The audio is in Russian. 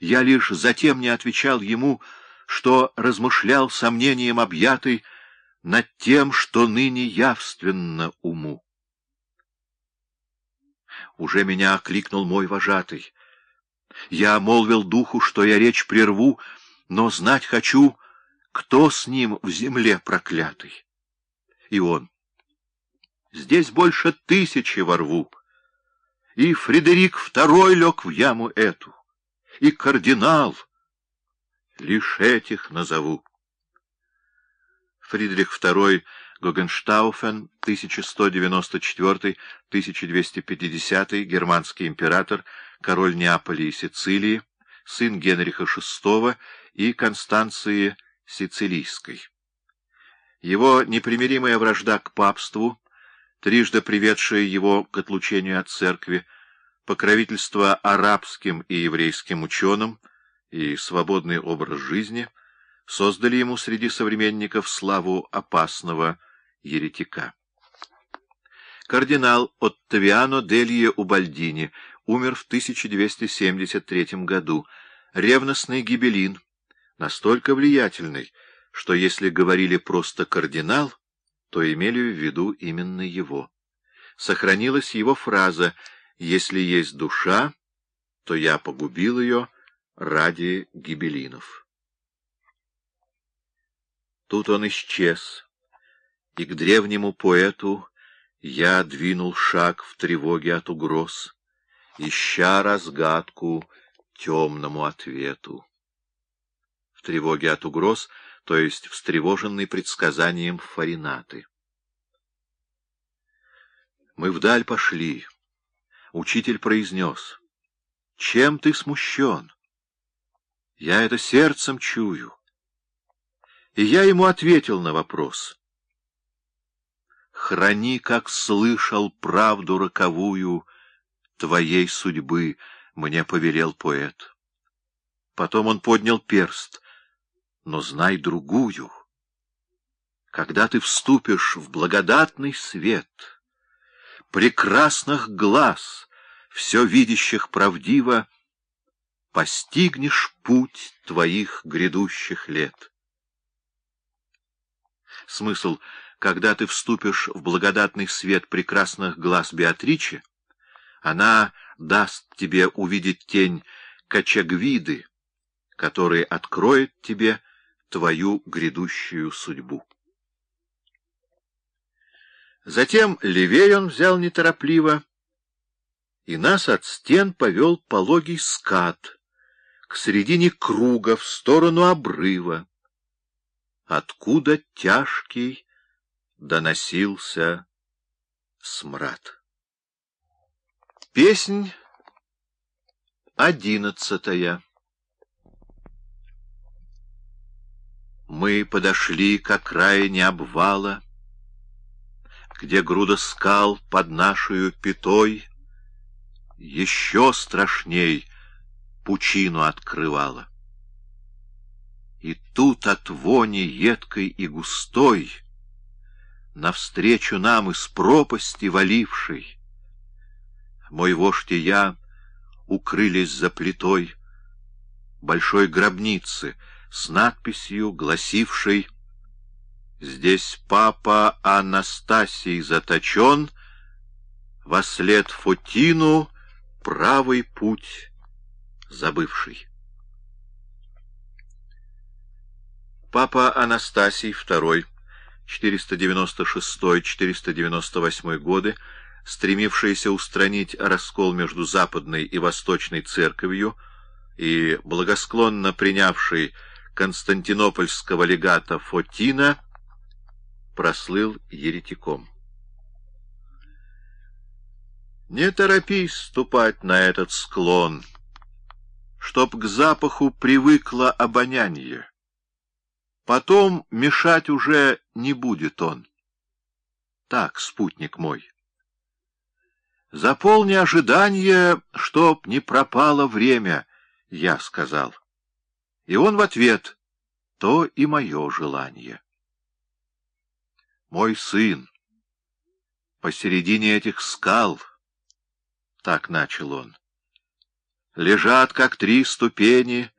Я лишь затем не отвечал ему, что размышлял сомнением объятый над тем, что ныне явственно уму. Уже меня окликнул мой вожатый. Я молвил духу, что я речь прерву, но знать хочу, кто с ним в земле проклятый. И он. Здесь больше тысячи во рву. И Фредерик второй лег в яму эту, и кардинал. Лишь этих назову. Фридрих II Гогенштауфен, 1194-1250, германский император, король Неаполя и Сицилии, сын Генриха VI и Констанции Сицилийской. Его непримиримая вражда к папству, трижды приведшая его к отлучению от церкви, покровительство арабским и еврейским ученым и свободный образ жизни создали ему среди современников славу опасного еретика. Кардинал Оттавиано Делье Убальдини умер в 1273 году, ревностный гибелин, настолько влиятельный, что если говорили просто «кардинал», то имели в виду именно его. Сохранилась его фраза «Если есть душа, то я погубил ее ради гибелинов». Тут он исчез, и к древнему поэту я двинул шаг в тревоге от угроз, ища разгадку темному ответу. В тревоге от угроз — то есть встревоженный предсказанием Фаринаты. Мы вдаль пошли. Учитель произнес. Чем ты смущен? Я это сердцем чую. И я ему ответил на вопрос. Храни, как слышал правду роковую, Твоей судьбы мне повелел поэт. Потом он поднял перст — но знай другую. Когда ты вступишь в благодатный свет, прекрасных глаз, все видящих правдиво, постигнешь путь твоих грядущих лет. Смысл когда ты вступишь в благодатный свет прекрасных глаз Беатричи, она даст тебе увидеть тень Качагвиды, который откроет тебе твою грядущую судьбу. Затем левей он взял неторопливо, и нас от стен повел пологий скат к середине круга в сторону обрыва, откуда тяжкий доносился смрад. Песнь одиннадцатая Мы подошли к окраине обвала, Где груда скал под нашою пятой Еще страшней пучину открывала. И тут от вони едкой и густой Навстречу нам из пропасти валившей Мой вождь и я укрылись за плитой Большой гробницы — с надписью, гласившей «Здесь папа Анастасий заточен, во след Фотину правый путь забывший». Папа Анастасий II, 496-498 годы, стремившийся устранить раскол между Западной и Восточной церковью и благосклонно принявший константинопольского легата Фотина прослыл еретиком. Не торопись ступать на этот склон, чтоб к запаху привыкло обоняние. Потом мешать уже не будет он. Так, спутник мой. Заполни ожидание, чтоб не пропало время, я сказал. И он в ответ «То и мое желание». «Мой сын, посередине этих скал», — так начал он, Лежат, как три ступени,